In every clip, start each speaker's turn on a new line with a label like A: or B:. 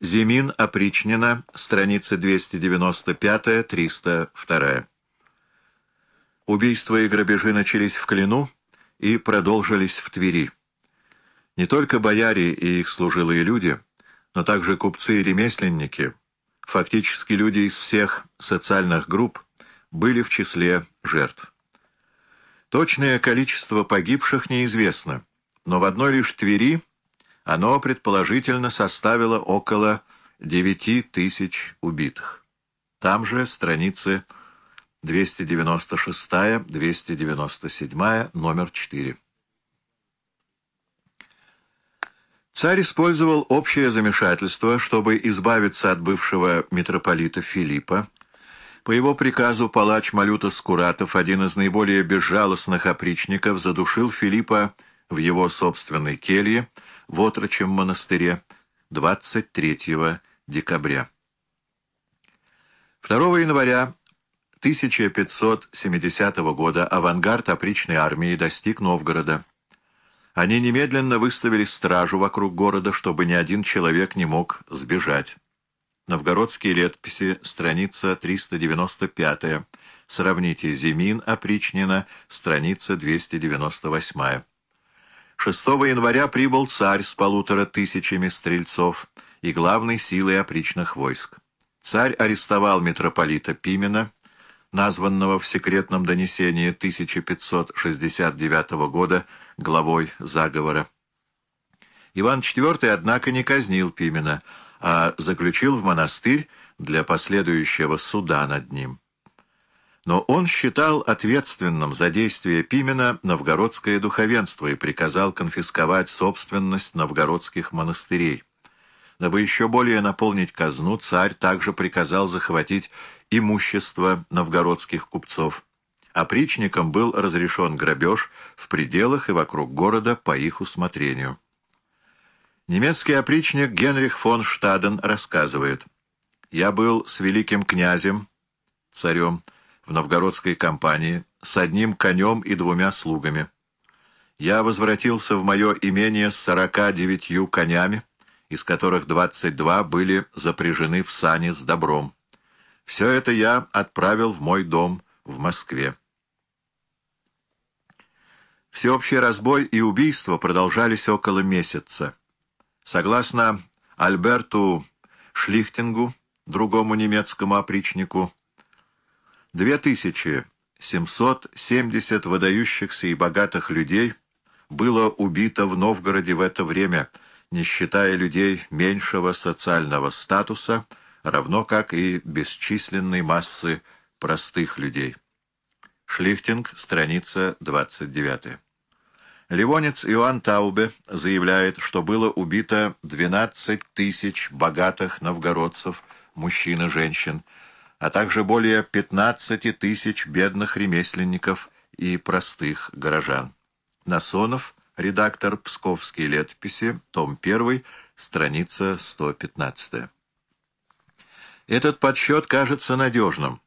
A: Зимин опричнина, страница 295-302. Убийства и грабежи начались в Клину и продолжились в Твери. Не только бояре и их служилые люди, но также купцы и ремесленники, фактически люди из всех социальных групп, были в числе жертв. Точное количество погибших неизвестно, но в одной лишь Твери оно предположительно составило около 9 тысяч убитых. Там же страницы 296-297, номер 4. Царь использовал общее замешательство, чтобы избавиться от бывшего митрополита Филиппа. По его приказу палач Малюта Скуратов, один из наиболее безжалостных опричников, задушил Филиппа в его собственной келье в отрочем монастыре 23 декабря. 2 января 1570 года авангард опричной армии достиг Новгорода. Они немедленно выставили стражу вокруг города, чтобы ни один человек не мог сбежать. Новгородские летописи, страница 395. Сравните Зимин опричнина, страница 298. 6 января прибыл царь с полутора тысячами стрельцов и главной силой опричных войск. Царь арестовал митрополита Пимена, названного в секретном донесении 1569 года главой заговора. Иван IV, однако, не казнил Пимена, а заключил в монастырь для последующего суда над ним но он считал ответственным за действия Пимена новгородское духовенство и приказал конфисковать собственность новгородских монастырей. Дабы еще более наполнить казну, царь также приказал захватить имущество новгородских купцов. Опричникам был разрешен грабеж в пределах и вокруг города по их усмотрению. Немецкий опричник Генрих фон Штаден рассказывает, «Я был с великим князем, царем, в новгородской компании с одним конем и двумя слугами. Я возвратился в мое имение с сорока девятью конями, из которых двадцать два были запряжены в сани с добром. Все это я отправил в мой дом в Москве. Всеобщий разбой и убийство продолжались около месяца. Согласно Альберту Шлихтингу, другому немецкому опричнику, 2770 выдающихся и богатых людей было убито в Новгороде в это время, не считая людей меньшего социального статуса, равно как и бесчисленной массы простых людей. Шлихтинг, страница 29. Ливонец Иоанн Таубе заявляет, что было убито 12 тысяч богатых новгородцев, мужчин и женщин, а также более 15 тысяч бедных ремесленников и простых горожан. Насонов, редактор «Псковские летописи», том 1, страница 115. Этот подсчет кажется надежным.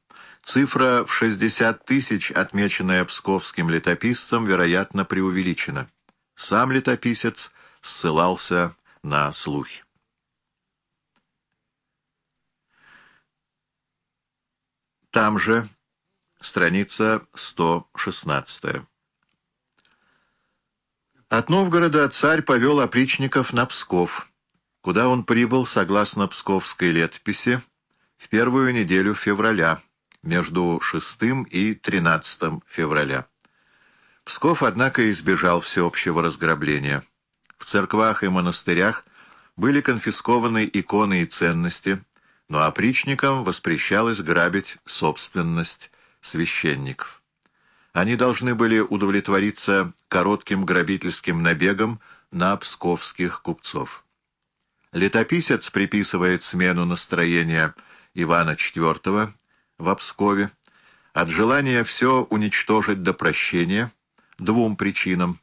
A: Цифра в 60 тысяч, отмеченная псковским летописцем, вероятно, преувеличена. Сам летописец ссылался на слухи. Там же страница 116. От Новгорода царь повел опричников на Псков, куда он прибыл, согласно псковской летописи, в первую неделю февраля, между 6 и 13 февраля. Псков, однако, избежал всеобщего разграбления. В церквах и монастырях были конфискованы иконы и ценности, но опричникам воспрещалось грабить собственность священников. Они должны были удовлетвориться коротким грабительским набегом на псковских купцов. Летописец приписывает смену настроения Ивана IV в Пскове от желания все уничтожить до прощения двум причинам.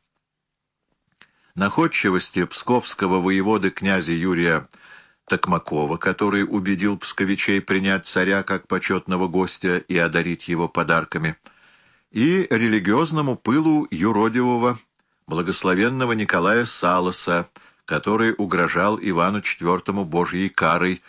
A: Находчивости псковского воеводы князя Юрия Токмакова, который убедил псковичей принять царя как почетного гостя и одарить его подарками, и религиозному пылу юродивого, благословенного Николая Салоса, который угрожал Ивану IV Божьей карой